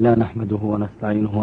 لا نحمده ونستعينه